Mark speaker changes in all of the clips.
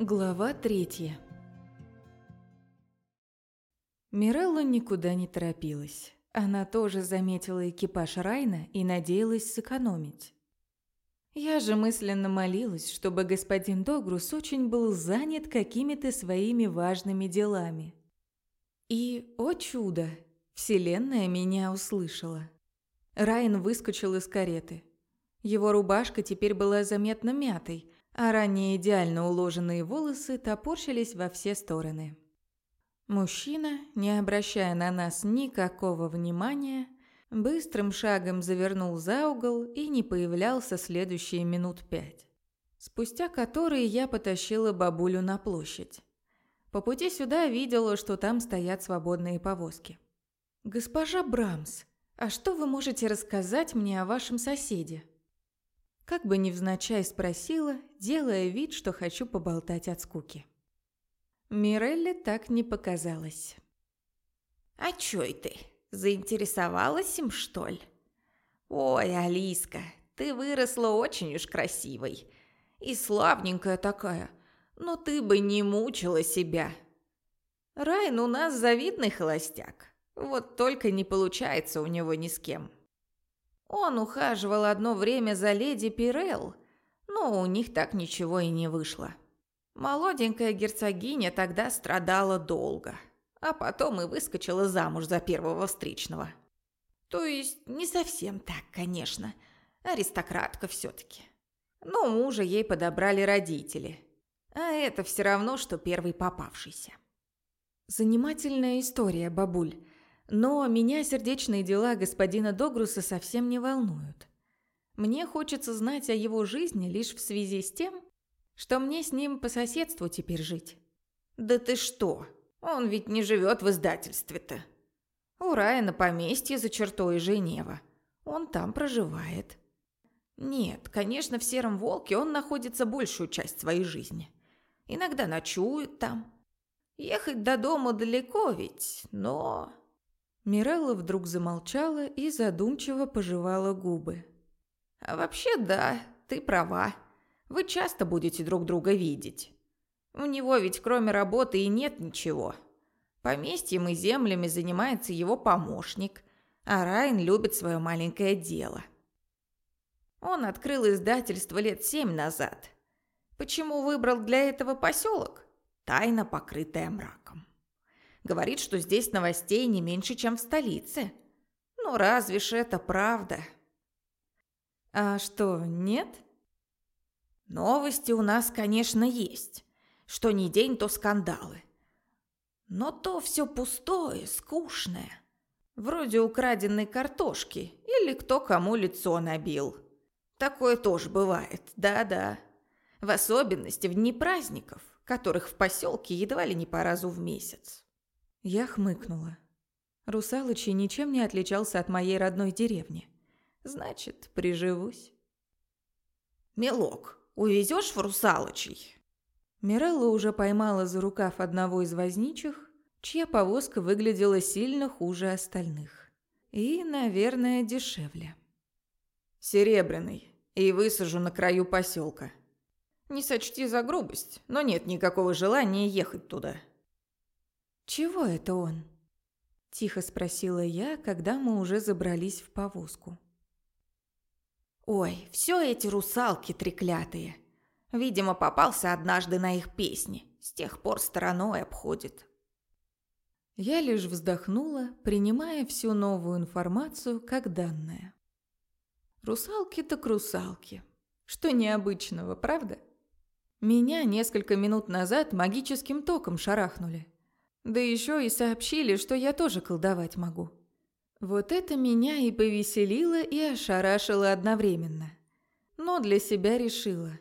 Speaker 1: Глава третья Мирелла никуда не торопилась. Она тоже заметила экипаж Райна и надеялась сэкономить. Я же мысленно молилась, чтобы господин Догрус очень был занят какими-то своими важными делами. И, о чудо, вселенная меня услышала. Райан выскочил из кареты. Его рубашка теперь была заметно мятой, а ранее идеально уложенные волосы топорщились во все стороны. Мужчина, не обращая на нас никакого внимания, быстрым шагом завернул за угол и не появлялся следующие минут пять. Спустя которые я потащила бабулю на площадь. По пути сюда видела, что там стоят свободные повозки. «Госпожа Брамс, а что вы можете рассказать мне о вашем соседе?» Как бы невзначай спросила, делая вид, что хочу поболтать от скуки. Мирелли так не показалось.
Speaker 2: «А чё ты? Заинтересовалась им, что ли? Ой, Алиска, ты выросла очень уж красивой. И славненькая такая. Но ты бы не мучила себя. Райн у нас завидный холостяк. Вот только не получается у него ни с кем. Он ухаживал одно время за леди Пирелл, но у них так ничего и не вышло. Молоденькая герцогиня тогда страдала долго, а потом и выскочила замуж за первого встречного. То есть не совсем так, конечно. Аристократка все-таки. Но мужа ей подобрали родители. А это все равно, что первый попавшийся.
Speaker 1: Занимательная история, бабуль. Но меня сердечные дела господина Догруса совсем не волнуют. Мне хочется знать о его жизни лишь в связи с тем, что мне с ним по соседству теперь жить.
Speaker 2: Да ты что? Он ведь не живет в издательстве-то. У Райана поместье за чертой Женева. Он там проживает. Нет, конечно, в Сером Волке он находится большую часть своей жизни. Иногда ночует там. Ехать до дома далеко ведь, но...
Speaker 1: Мирелла вдруг замолчала и задумчиво пожевала губы.
Speaker 2: А вообще да, ты права. Вы часто будете друг друга видеть. У него ведь кроме работы и нет ничего. Поместьем и землями занимается его помощник, а Райн любит свое маленькое дело. Он открыл издательство лет семь назад. Почему выбрал для этого поселок? Тайна, покрытая мраком. Говорит, что здесь новостей не меньше, чем в столице. Ну, разве ж это правда?
Speaker 1: А что, нет?
Speaker 2: Новости у нас, конечно, есть. Что ни день, то скандалы. Но то все пустое, скучное. Вроде украденной картошки или кто кому лицо набил. Такое тоже бывает, да-да. В особенности в дни праздников, которых в поселке едва ли не по разу в месяц.
Speaker 1: Я хмыкнула. Русалычий ничем не отличался от моей родной деревни. Значит, приживусь.
Speaker 2: «Милок, Увезешь в русалочий?»
Speaker 1: Мирелла уже поймала за рукав одного из возничих, чья повозка выглядела сильно хуже остальных. И, наверное, дешевле.
Speaker 2: «Серебряный. И высажу на краю поселка. Не сочти за грубость, но нет никакого желания ехать туда».
Speaker 1: «Чего это он?» – тихо спросила я, когда мы уже забрались в повозку.
Speaker 2: Ой, все эти русалки треклятые. Видимо, попался однажды на их песни. С тех пор стороной обходит.
Speaker 1: Я лишь вздохнула, принимая всю новую информацию как данное. Русалки так русалки. Что необычного, правда? Меня несколько минут назад магическим током шарахнули. Да еще и сообщили, что я тоже колдовать могу. Вот это меня и повеселило, и ошарашило одновременно. Но для себя решила.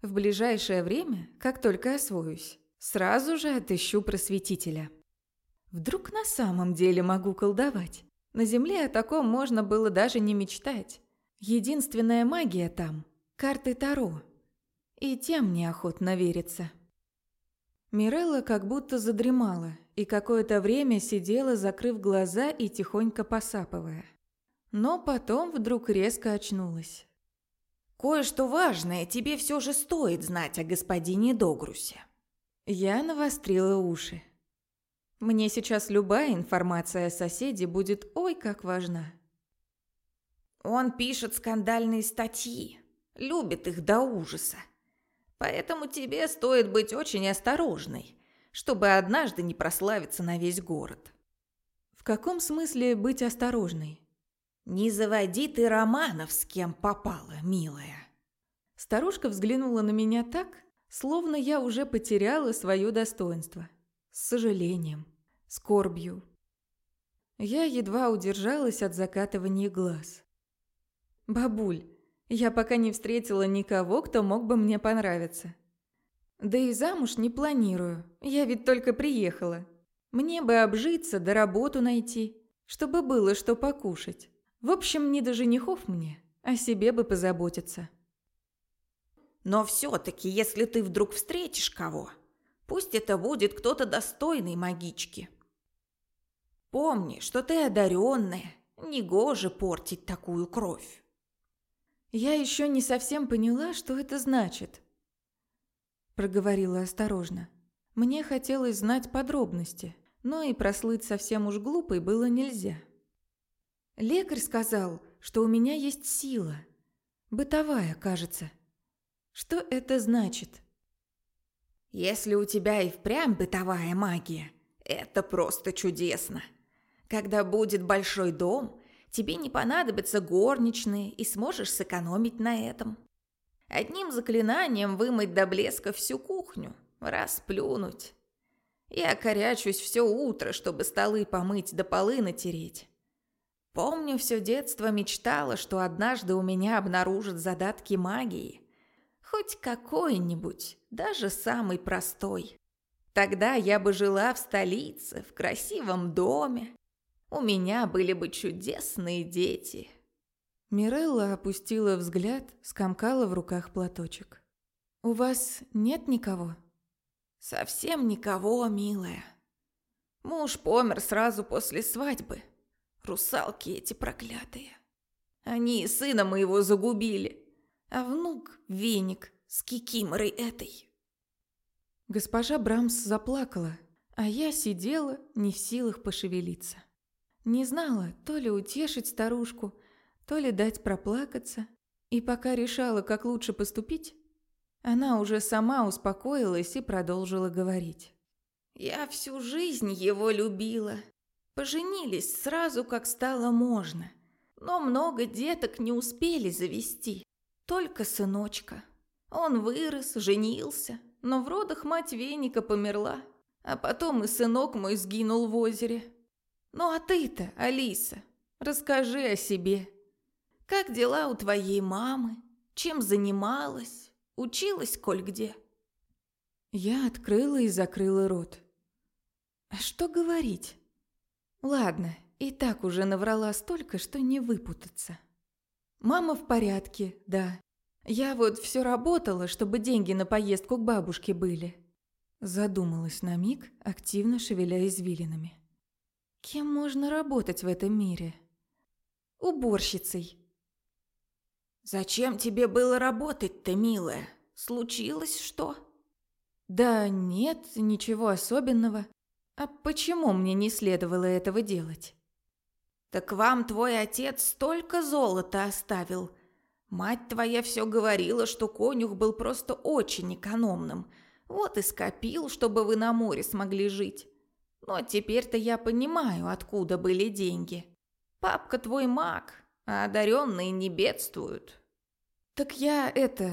Speaker 1: В ближайшее время, как только освоюсь, сразу же отыщу просветителя. Вдруг на самом деле могу колдовать? На Земле о таком можно было даже не мечтать. Единственная магия там – карты Таро. И тем неохотно верится. Мирелла как будто задремала и какое-то время сидела, закрыв глаза и тихонько посапывая. Но потом вдруг резко очнулась.
Speaker 2: «Кое-что важное тебе все же стоит знать о господине Догрусе»,
Speaker 1: Я навострила уши. Мне сейчас любая информация о соседе будет ой как важна.
Speaker 2: Он пишет скандальные статьи, любит их до ужаса. Поэтому тебе стоит быть очень осторожной, чтобы однажды не прославиться на весь город.
Speaker 1: В каком смысле быть осторожной?
Speaker 2: Не заводи ты романов с кем попала, милая.
Speaker 1: Старушка взглянула на меня так, словно я уже потеряла свое достоинство. С сожалением, скорбью. Я едва удержалась от закатывания глаз. «Бабуль, я пока не встретила никого, кто мог бы мне понравиться. Да и замуж не планирую, я ведь только приехала. Мне бы обжиться да работу найти, чтобы было что покушать. В общем, не до женихов мне, о себе бы позаботиться».
Speaker 2: Но все-таки, если ты вдруг встретишь кого, пусть это будет кто-то достойный магички. Помни, что ты одаренная, негоже портить такую кровь.
Speaker 1: Я еще не совсем поняла, что это значит. Проговорила осторожно. Мне хотелось знать подробности, но и прослыть совсем уж глупой было нельзя. Лекарь сказал, что у меня есть сила. Бытовая, кажется. Что это значит?
Speaker 2: Если у тебя и впрямь бытовая магия, это просто чудесно. Когда будет большой дом, тебе не понадобятся горничные и сможешь сэкономить на этом. Одним заклинанием вымыть до блеска всю кухню, расплюнуть. Я корячусь все утро, чтобы столы помыть да полы натереть. Помню, все детство мечтала, что однажды у меня обнаружат задатки магии. Хоть какой-нибудь, даже самый простой. Тогда я бы жила в столице, в красивом доме. У меня были бы чудесные дети.
Speaker 1: Мирелла опустила взгляд, скомкала в руках платочек. «У вас нет никого?»
Speaker 2: «Совсем никого, милая. Муж помер сразу после свадьбы. Русалки эти проклятые. Они сына моего загубили а внук – веник с кикиморой этой.
Speaker 1: Госпожа Брамс заплакала, а я сидела, не в силах пошевелиться. Не знала, то ли утешить старушку, то ли дать проплакаться. И пока решала, как лучше поступить, она уже сама успокоилась и продолжила говорить.
Speaker 2: «Я всю жизнь его любила. Поженились сразу, как стало можно. Но много деток не успели завести. Только сыночка. Он вырос, женился, но в родах мать веника померла, а потом и сынок мой сгинул в озере. Ну а ты-то, Алиса, расскажи о себе. Как дела у твоей мамы? Чем занималась? Училась коль где?»
Speaker 1: Я открыла и закрыла рот. А что говорить? Ладно, и так уже наврала столько, что не выпутаться. Мама в порядке, да. Я вот все работала, чтобы деньги на поездку к бабушке были. Задумалась на миг, активно шевеля извилинами. Кем можно работать в этом мире? Уборщицей.
Speaker 2: «Зачем тебе было работать-то, милая? Случилось что?»
Speaker 1: «Да нет, ничего особенного. А почему мне не следовало этого делать?»
Speaker 2: «Так вам твой отец столько золота оставил. Мать твоя все говорила, что конюх был просто очень экономным. Вот и скопил, чтобы вы на море смогли жить. Но теперь-то я понимаю, откуда были деньги. Папка твой маг, а одаренные не бедствуют».
Speaker 1: «Так я это...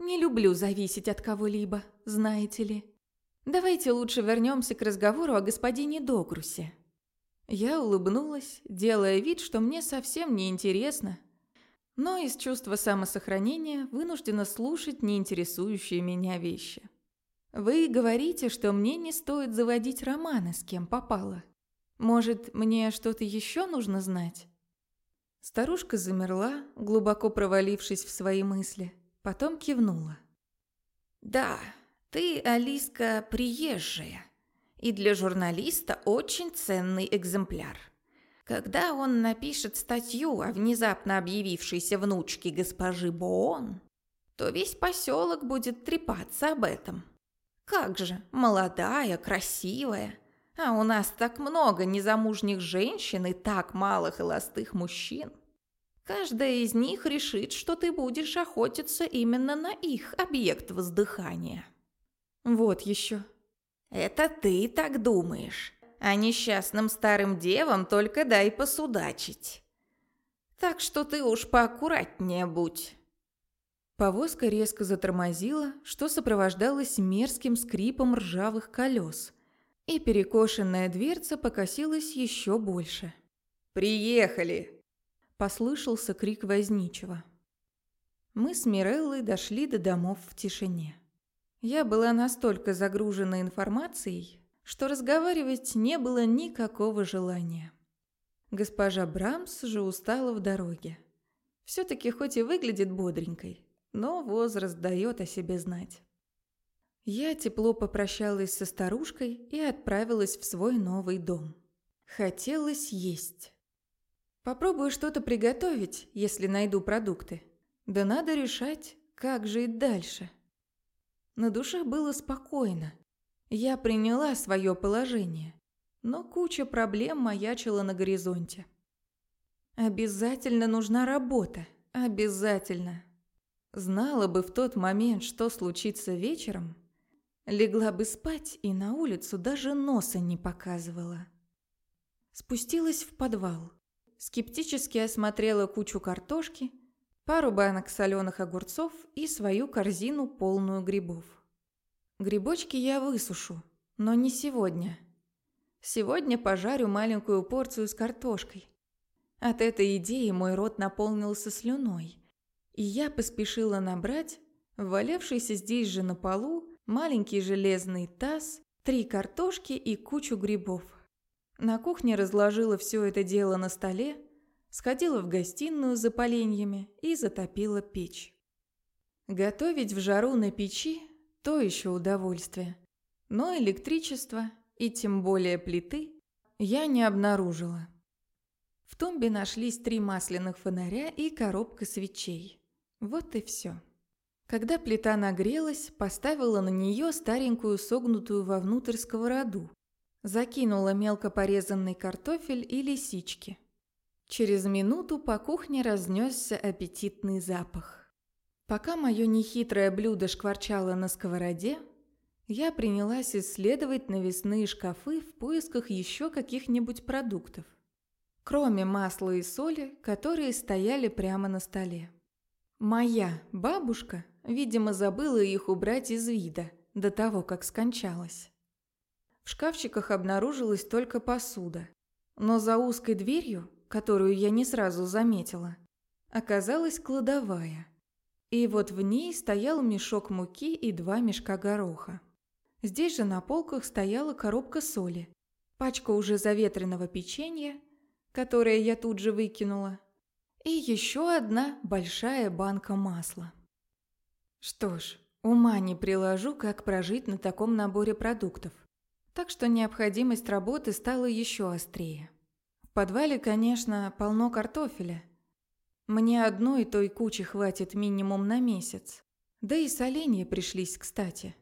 Speaker 1: не люблю зависеть от кого-либо, знаете ли. Давайте лучше вернемся к разговору о господине Догрусе». Я улыбнулась, делая вид, что мне совсем не интересно, но из чувства самосохранения вынуждена слушать неинтересующие меня вещи. Вы говорите, что мне не стоит заводить романы с кем попало. Может, мне что-то еще нужно знать? Старушка замерла, глубоко провалившись в свои мысли, потом кивнула.
Speaker 2: «Да, ты, Алиска, приезжая и для журналиста очень ценный экземпляр. Когда он напишет статью о внезапно объявившейся внучке госпожи Боон, то весь поселок будет трепаться об этом. Как же, молодая, красивая. А у нас так много незамужних женщин и так мало холостых мужчин. Каждая из них решит, что ты будешь охотиться именно на их объект воздыхания.
Speaker 1: Вот еще.
Speaker 2: Это ты так думаешь. А несчастным старым девам только дай посудачить. Так что ты уж поаккуратнее будь.
Speaker 1: Повозка резко затормозила, что сопровождалось мерзким скрипом ржавых колес, и перекошенная дверца покосилась еще больше.
Speaker 3: «Приехали!»
Speaker 1: – послышался крик возничего. Мы с Миреллой дошли до домов в тишине. Я была настолько загружена информацией, что разговаривать не было никакого желания. Госпожа Брамс же устала в дороге. Все-таки хоть и выглядит бодренькой, но возраст дает о себе знать. Я тепло попрощалась со старушкой и отправилась в свой новый дом. Хотелось есть. Попробую что-то приготовить, если найду продукты. Да надо решать, как жить дальше. На душе было спокойно. Я приняла свое положение, но куча проблем маячила на горизонте. Обязательно нужна работа. Обязательно. Знала бы в тот момент, что случится вечером, легла бы спать и на улицу даже носа не показывала. Спустилась в подвал. Скептически осмотрела кучу картошки, пару банок соленых огурцов и свою корзину, полную грибов. Грибочки я высушу, но не сегодня. Сегодня пожарю маленькую порцию с картошкой. От этой идеи мой рот наполнился слюной – и я поспешила набрать валявшийся здесь же на полу маленький железный таз, три картошки и кучу грибов. На кухне разложила все это дело на столе, сходила в гостиную за поленьями и затопила печь. Готовить в жару на печи – то еще удовольствие. Но электричество, и тем более плиты, я не обнаружила. В тумбе нашлись три масляных фонаря и коробка свечей. Вот и все. Когда плита нагрелась, поставила на нее старенькую согнутую вовнутрь сковороду. Закинула мелко порезанный картофель и лисички. Через минуту по кухне разнесся аппетитный запах. Пока мое нехитрое блюдо шкварчало на сковороде, я принялась исследовать навесные шкафы в поисках еще каких-нибудь продуктов, кроме масла и соли, которые стояли прямо на столе. Моя бабушка, видимо, забыла их убрать из вида до того, как скончалась. В шкафчиках обнаружилась только посуда, но за узкой дверью, которую я не сразу заметила, оказалась кладовая. И вот в ней стоял мешок муки и два мешка гороха. Здесь же на полках стояла коробка соли, пачка уже заветренного печенья, которое я тут же выкинула, и еще одна большая банка масла. Что ж, ума не приложу, как прожить на таком наборе продуктов. Так что необходимость работы стала еще острее. В подвале, конечно, полно картофеля. Мне одной той кучи хватит минимум на месяц. Да и соленья пришлись кстати.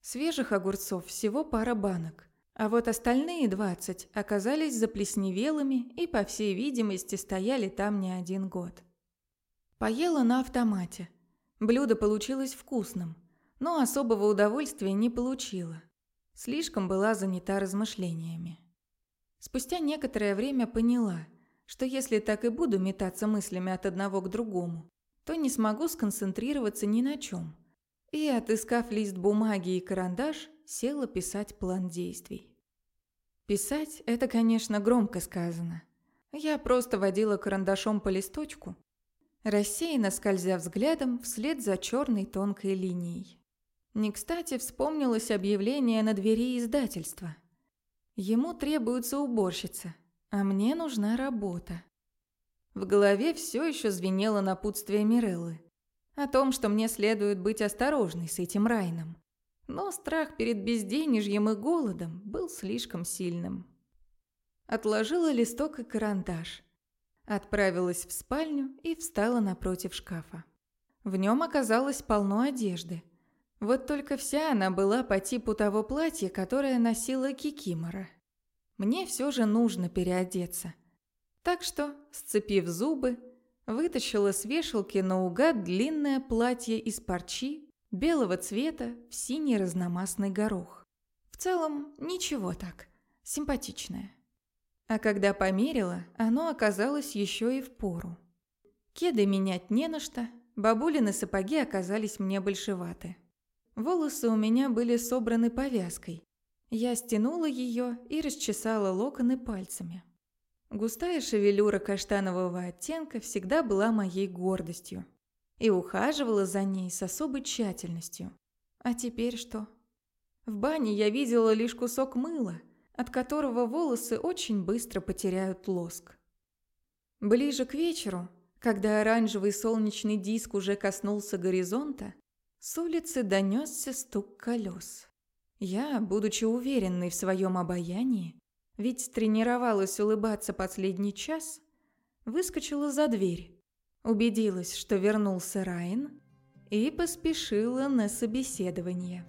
Speaker 1: Свежих огурцов всего пара банок. А вот остальные двадцать оказались заплесневелыми и, по всей видимости, стояли там не один год. Поела на автомате. Блюдо получилось вкусным, но особого удовольствия не получила. Слишком была занята размышлениями. Спустя некоторое время поняла, что если так и буду метаться мыслями от одного к другому, то не смогу сконцентрироваться ни на чем. И, отыскав лист бумаги и карандаш, села писать план действий. Писать – это, конечно, громко сказано. Я просто водила карандашом по листочку, рассеянно скользя взглядом вслед за черной тонкой линией. Не кстати вспомнилось объявление на двери издательства. Ему требуется уборщица, а мне нужна работа. В голове все еще звенело напутствие Миреллы о том, что мне следует быть осторожной с этим Райном. Но страх перед безденежьем и голодом был слишком сильным. Отложила листок и карандаш. Отправилась в спальню и встала напротив шкафа. В нем оказалось полно одежды. Вот только вся она была по типу того платья, которое носила Кикимора. Мне все же нужно переодеться. Так что, сцепив зубы, вытащила с вешалки наугад длинное платье из парчи белого цвета в синий разномастный горох. В целом, ничего так, симпатичное. А когда померила, оно оказалось еще и в пору. Кеды менять не на что, бабулины сапоги оказались мне большеваты. Волосы у меня были собраны повязкой. Я стянула ее и расчесала локоны пальцами. Густая шевелюра каштанового оттенка всегда была моей гордостью. И ухаживала за ней с особой тщательностью. А теперь что? В бане я видела лишь кусок мыла, от которого волосы очень быстро потеряют лоск. Ближе к вечеру, когда оранжевый солнечный диск уже коснулся горизонта, с улицы донесся стук колес. Я, будучи уверенной в своем обаянии, ведь тренировалась улыбаться последний час, выскочила за дверь, убедилась, что вернулся Райан, и поспешила на собеседование.